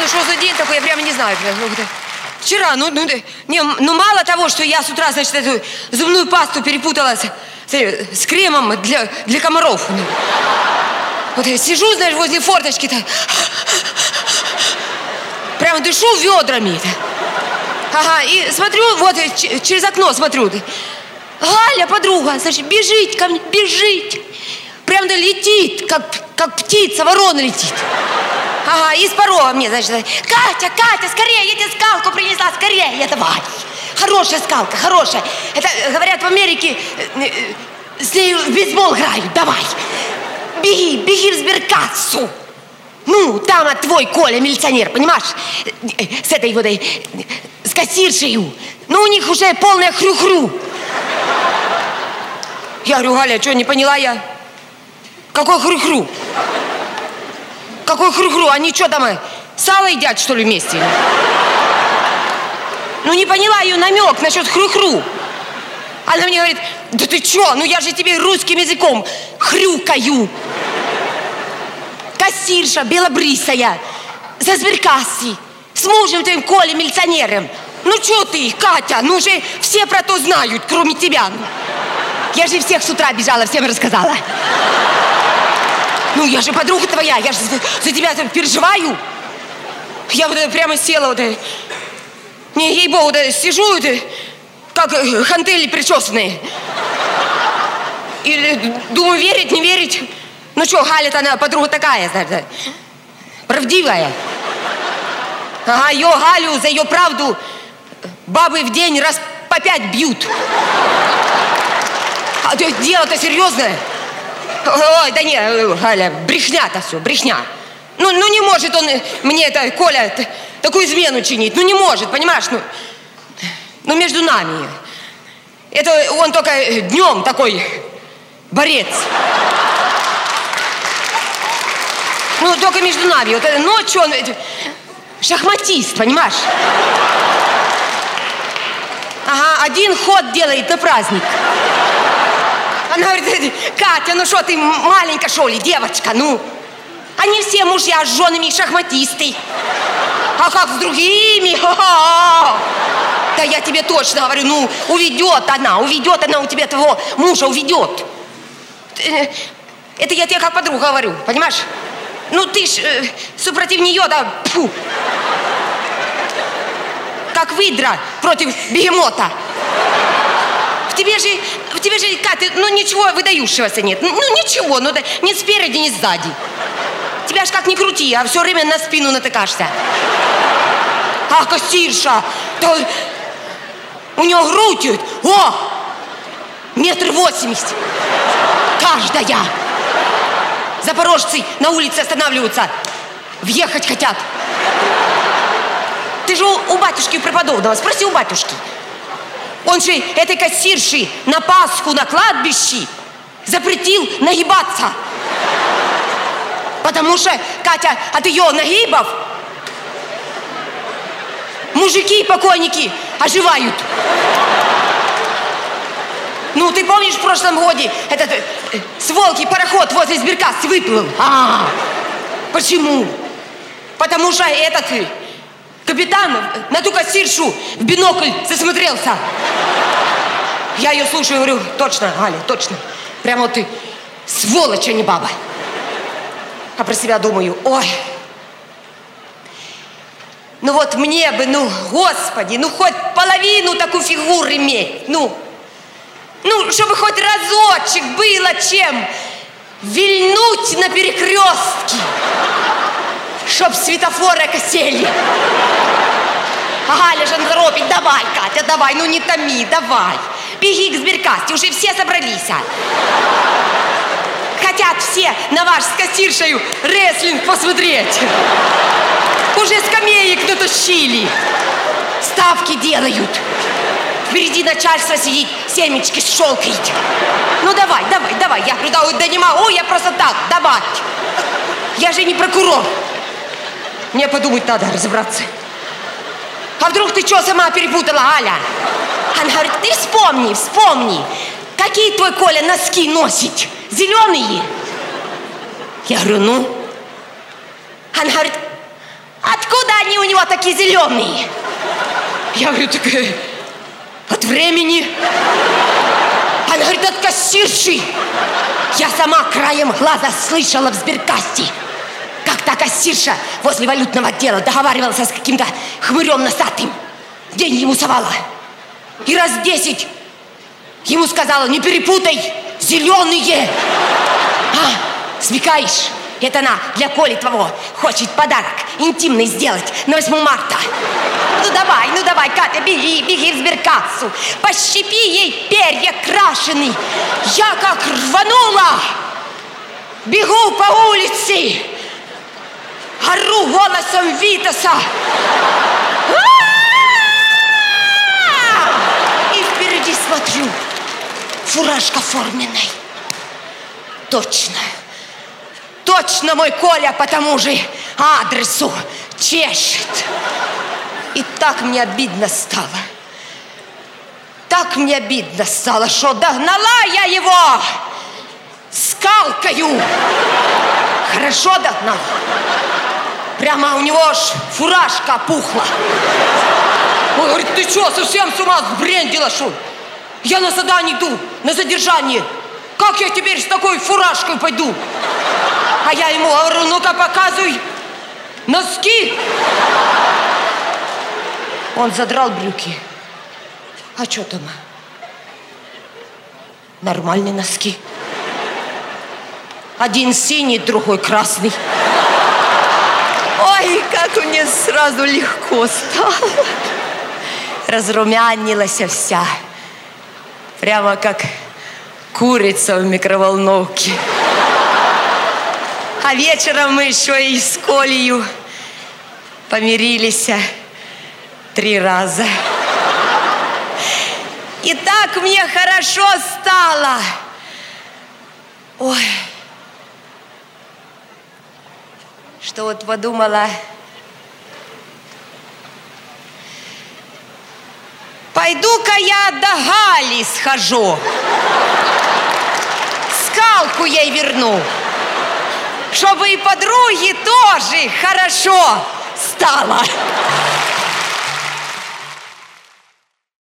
ну что за день такой, я прямо не знаю. Вчера, ну, ну, не, ну мало того, что я с утра, значит, эту зубную пасту перепутала с, с, кремом для, для комаров. Вот я сижу, знаешь, возле форточки-то, прямо дышу ведрами. -то. Ага, и смотрю, вот через окно смотрю. Галя, подруга, значит, бежит ко мне, бежит. Прям да летит, как, как птица, ворона летит. Ага, с порога мне, значит, Катя, Катя, скорее, я тебе скалку принесла, скорее, я давай. Хорошая скалка, хорошая. Это, говорят, в Америке э, э, с ней в бейсбол играют, давай. Беги, беги в сберкассу. Ну, там от твой Коля, милиционер, понимаешь? Э, с этой вот, с кассиршей. Ну, у них уже полная хрю-хрю. Я говорю, Галя, что, не поняла я? Какой хрю-хрю? Какой хрю-хрю? Они что там, э, сало едят, что ли, вместе? Ну, не поняла ее намек насчет хрю-хрю. Она мне говорит, да ты что, ну я же тебе русским языком хрюкаю. Кассирша белобрисая, за сберкасси, с мужем твоим Колей милиционером. Ну что ты, Катя, ну же все про то знают, кроме тебя. Я же всех с утра бежала, всем рассказала. Ну, я же подруга твоя, я же за, за тебя переживаю. Я вот прямо села вот, не, ей-богу, вот, сижу, вот, как э, хантели причесанные. И думаю, верить, не верить. Ну что, Галя-то она подруга такая, знаешь, правдивая. Ага, ее Галю за ее правду бабы в день раз по пять бьют. А дело-то серьезное. Ой, да не, Галя, брехня-то все, брехня. Ну, ну не может он мне это, Коля, такую измену чинить. Ну не может, понимаешь? Ну, ну между нами. Это он только днем такой борец. Ну, только между нами. Вот ночью он шахматист, понимаешь? Ага, один ход делает на праздник. Она говорит, Катя, ну что ты маленькая, что ли, девочка, ну? Они все мужья с женами шахматисты. А как с другими? Ха-ха! Да я тебе точно говорю, ну, уведет она, уведет она у тебя твоего мужа, уведет. Э, это я тебе как подруга говорю, понимаешь? Ну, ты ж э, супротив нее, да, фу. Как выдра против бегемота тебе же, тебе же, Катя, ну ничего выдающегося нет. Ну ничего, ну да, ни спереди, ни сзади. Тебя ж как ни крути, а все время на спину натыкаешься. А кассирша, то у нее грудь, о, метр восемьдесят. Каждая. Запорожцы на улице останавливаются. Въехать хотят. Ты же у, у батюшки преподобного, спроси у батюшки. Он же этой кассирши на Пасху на кладбище запретил нагибаться. Потому что, Катя, от ее нагибов мужики и покойники оживают. Ну, ты помнишь, в прошлом году этот э, с волки пароход возле сберкассы выплыл? А, почему? Потому что этот Капитан на ту кассиршу в бинокль засмотрелся. Я ее слушаю говорю, точно, Галя, точно. Прямо ты сволочь, а не баба. А про себя думаю, ой, ну вот мне бы, ну, господи, ну хоть половину такую фигуру иметь, ну. Ну, чтобы хоть разочек было чем вильнуть на перекрестке чтоб светофоры косели. Галя же торопить, давай, Катя, давай, ну не томи, давай. Беги к сберкасте, уже все собрались. Хотят все на ваш с кассиршею рестлинг посмотреть. Уже скамеек натащили. Ставки делают. Впереди начальство сидит, семечки щелкает. Ну давай, давай, давай. Я говорю, да, да не могу, я просто так, давай. Я же не прокурор. Мне подумать надо, разобраться. А вдруг ты что сама перепутала, Аля? Она говорит, ты вспомни, вспомни. Какие твой Коля носки носит? Зеленые? Я говорю, ну? Она говорит, откуда они у него такие зеленые? Я говорю, так э, от времени. Она говорит, от кассирши. Я сама краем глаза слышала в сберкасте, та кассирша возле валютного отдела договаривалась с каким-то хмырем носатым. День ему совала. И раз десять ему сказала, не перепутай, зеленые. А, смекаешь? Это она для Коли твоего хочет подарок интимный сделать на 8 марта. Ну давай, ну давай, Катя, беги, беги в сберкассу. Пощипи ей перья крашеный. Я как рванула. Бегу по улице. Ору голосом Витаса. И впереди смотрю. Фуражка форменная. Точно. Точно мой Коля по тому же адресу чешет. И так мне обидно стало. Так мне обидно стало, что догнала я его скалкою. Хорошо догнала. Прямо у него аж фуражка опухла. Он говорит, ты что, совсем с ума сбрендила, что? Я на задание иду, на задержание. Как я теперь с такой фуражкой пойду? А я ему говорю, ну-ка показывай носки. Он задрал брюки. А что там? Нормальные носки. Один синий, другой красный. Ой, как мне сразу легко стало. Разрумянилась вся. Прямо как курица в микроволновке. А вечером мы еще и с Колею помирились три раза. И так мне хорошо стало. Ой. Что вот подумала, пойду-ка я до Гали схожу. Скалку ей верну. Чтобы и подруги тоже хорошо стало.